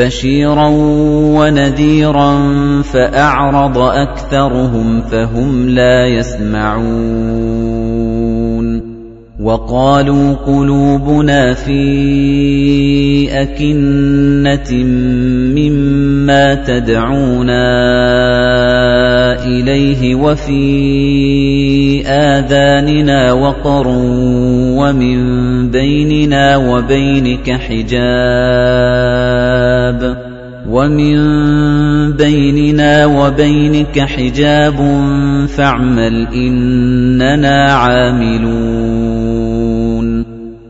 بشيرا ونذيرا فأعرض أكثرهم فهم لا يسمعون وقالوا قلوبنا في أكنة مما تدعونا إليه وفي آذاننا وقر ومن بيننا وبينك حجاب ومن بيننا وبينك حجاب فاعمل إننا عاملون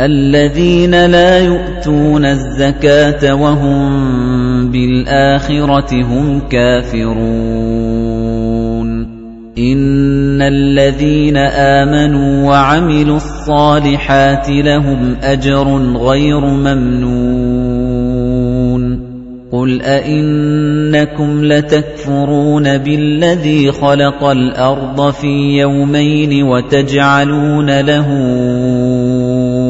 الذين لا يؤتون الزكاة وهم بالآخرة هم كافرون. إن الذين آمنوا وعملوا الصالحات لهم أجر غير ممنون. قل أئنكم لتكفرون بالذي خلق الأرض في يومين وتجعلون له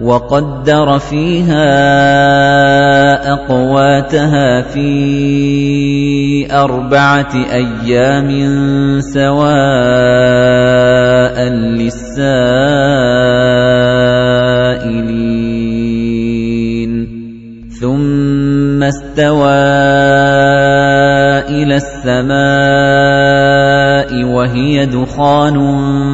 وَقَدَّرَ فِيهَا أَقْوَاتَهَا فِي أَرْبَعَةِ أَيَّامٍ سَوَاءً لِّلسَّائِلِينَ. ثُمَّ اسْتَوَىٰ إِلَى السَّمَاءِ وَهِيَ دُخَانٌ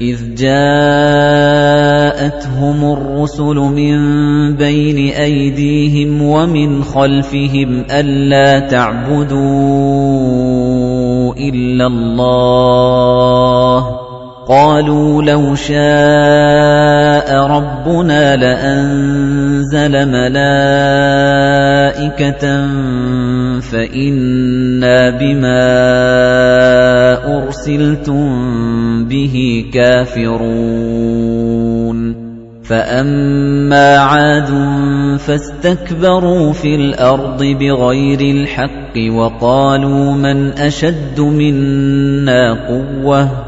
إِذْ جَاءَتْهُمُ الرُّسُلُ مِن بَيْنِ أَيْدِيهِمْ وَمِنْ خَلْفِهِمْ أَلَّا تَعْبُدُوا إِلَّا اللَّهَ. قَالُوا لَوْ شَاءَ رَبُّنَا لَأَنزَلَ مَلَائِكَةً فَإِنَّا بِمَا أُرْسِلْتُم بِهِ كَافِرُونَ. فَأَمَّا عَادٌ فَاسْتَكْبَرُوا فِي الْأَرْضِ بِغَيْرِ الْحَقِّ وَقَالُوا مَنْ أَشَدُّ مِنَّا قُوَّةً.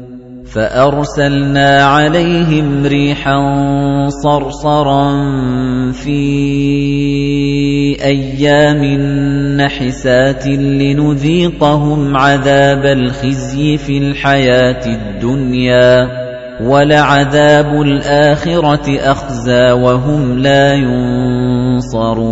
فأرسلنا عليهم ريحا صرصرا في أيام نحسات لنذيقهم عذاب الخزي في الحياة الدنيا ولعذاب الآخرة أخزى وهم لا ينصرون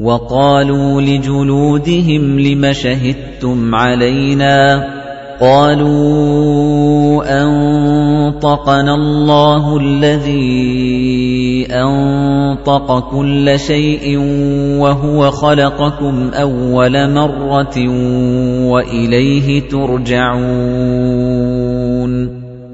وَقَالُوا لِجُلُودِهِمْ لِمَ شَهِدتُّمْ عَلَيْنَا قَالُوا أَنطَقَنَا اللَّهُ الَّذِي أَنطَقَ كُلَّ شَيْءٍ وَهُوَ خَلَقَكُمْ أَوَّلَ مَرَّةٍ وَإِلَيْهِ تُرْجَعُونَ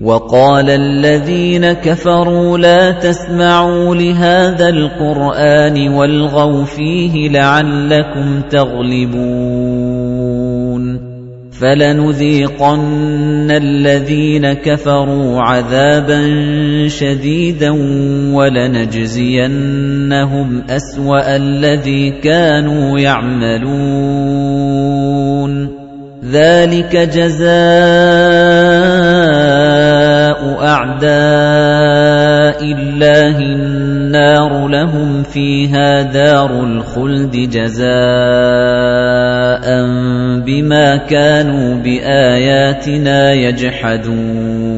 وَقَالَ الَّذِينَ كَفَرُوا لَا تَسْمَعُوا لِهَذَا الْقُرْآنِ وَالْغَوْا فِيهِ لَعَلَّكُمْ تَغْلِبُونَ فَلَنُذِيقَنَّ الَّذِينَ كَفَرُوا عَذَابًا شَدِيدًا وَلَنَجْزِيَنَّهُمْ أَسْوَأَ الَّذِي كَانُوا يَعْمَلُونَ. ذَلِكَ جَزَاءُ أَعْدَاءِ اللَّهِ النَّارُ لَهُمْ فِيهَا دَارُ الْخُلْدِ جَزَاءً بِمَا كَانُوا بِآيَاتِنَا يَجْحَدُونَ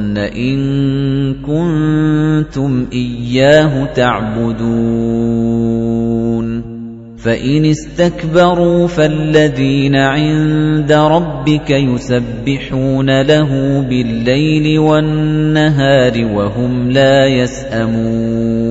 إِن كُنتُمْ إِيَّاهُ تَعْبُدُونَ فَإِنِ اسْتَكْبَرُوا فَالَّذِينَ عِندَ رَبِّكَ يُسَبِّحُونَ لَهُ بِاللَّيْلِ وَالنَّهَارِ وَهُمْ لَا يَسْأَمُونَ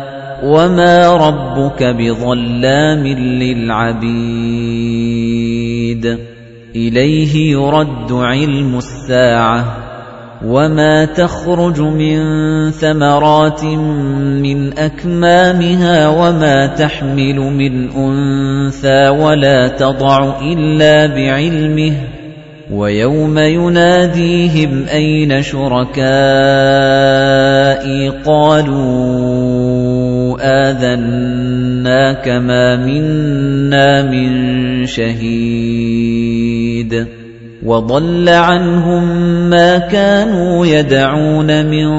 وَمَا رَبُّكَ بِظَلَّامٍ لِّلْعَبِيدِ إِلَيْهِ يُرَدُّ عِلْمُ السَّاعَةِ وَمَا تَخْرُجُ مِن ثَمَرَاتٍ مِّنْ أَكْمَامِهَا وَمَا تَحْمِلُ مِنْ أُنثَىٰ وَلَا تَضَعُ إِلَّا بِعِلْمِهِ وَيَوْمَ يُنَادِيهِمْ أَيْنَ شُرَكَائِي قَالُوا آذَنَّاكَ مَا مِنَّا مِن شَهِيدٍ وَضَلَّ عَنْهُم مَّا كَانُوا يَدْعُونَ مِن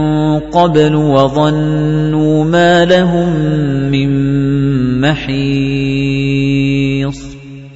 قَبْلُ وَظَنُّوا مَا لَهُم مِّن مَّحِيصٍ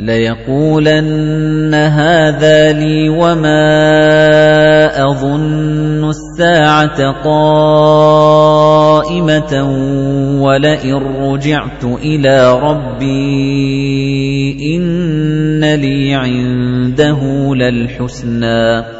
لَيَقُولَنَّ هَذَا لِي وَمَا أَظُنُّ السَّاعَةَ قَائِمَةً وَلَئِن رُّجِعْتُ إِلَىٰ رَبِّي إِنَّ لِي عِندَهُ لَلْحُسْنَىٰ